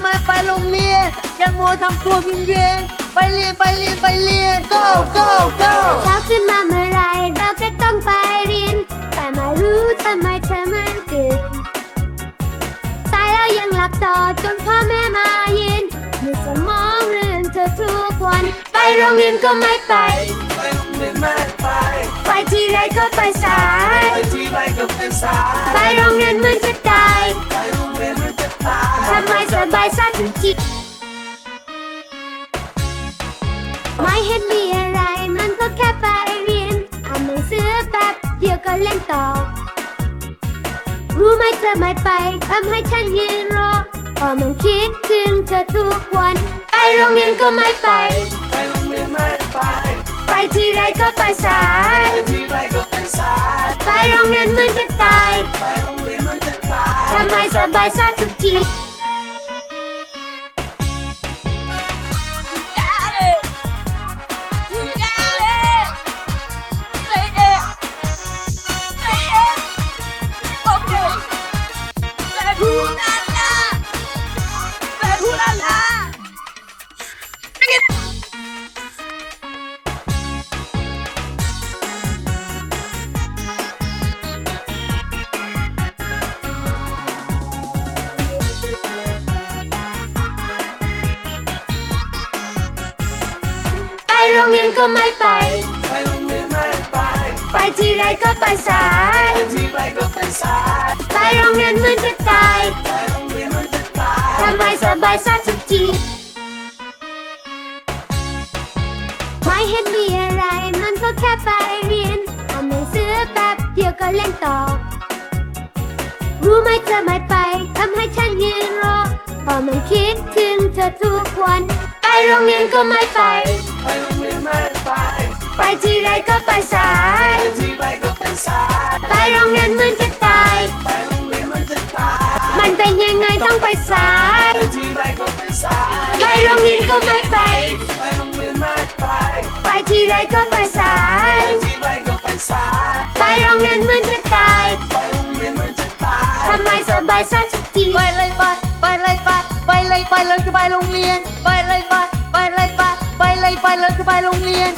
ไม่ไปโรงเรียนยังมัวทำตัววิงเวียนไปเรียนไปเรียนไปเรียน go go go เช้าขึ้นมาเมื่อไรเราก็ต้องไปเรียน แต่ไม่รู้ทำไมเธอไม่ตื่นสายแล้วยังหลับต่อจนพ่อแม่มาเย็นมีสมองเรื่องเธอทุกวัน ไปโรงเรียนก็ไม่ไป ไปโรงเรียนไม่ไป ไปทีไรก็ไปสาย ไปที่ไรก็เป็นสาย ไปโรงเรียนเหมันจะตาย ไม่เห็นมีอะไร มันก็แค่ไปเรียน อ่านหนังสือแป๊บเดียวก็เล่นต่อ รู้ไหมเธอไม่ไปทำให้ฉันยืนรอพอมันคิดถึงเธอทุกวัน ไปโรงเรียนก็ไม่ไป ไปโรงเรียนไม่ไป ไปทีไรก็ไปสาย ไปที่ไรก็เป็นสาย ไปโรงเรียนมันจะตาย ไปโรงเรียนมันจะตาย ทำไมสบายซะทุกที รงเรียนก็ไม่ไป ไปโรงเรียนไม่ไป ไปทีไรก็ไปสาย ไปที่ไรก็เป็นสาย ไปโรงเรียนเหมันจะตาย ไปโรงเรียนมันจะตายทำไมสบายซะทุกทีไม่เห็นมีอะไร มันก็แค่ไปเรียนอ่านหนังสือแป๊บเดียวก็เล่นต่อ รู้ไหมเธอไม่ไปทำให้ฉันยืนรอเพอมันคิดถึงเธอทุกวัน ไปโรงเรียนก็ไม่ไป ไปทีไรก็ไปสายไปที่ไรก็เป็นสายไปโรงเรียนเหมันจะตายไปโรงเรียนมันจะตายมันเป็นยังไงต้องไปสายไปที่ไรก็เป็นสายไปโรงเรียนก็ไม่ไปไปโรงเรียนไม่ไปไปทีไรก็ไปสายไปที่ไรก็เป็นสายไปโรงเรียนเหมันจะตายไปโรงเรียนมันจะตายทำไมสบายซะทุกทีไปเลยไปไปเลยไปไปเลยไปเลยคือไปโรงเรียนไปเลยไปไปเลยไปไปเลยไปเลยคือไปโรงเรียน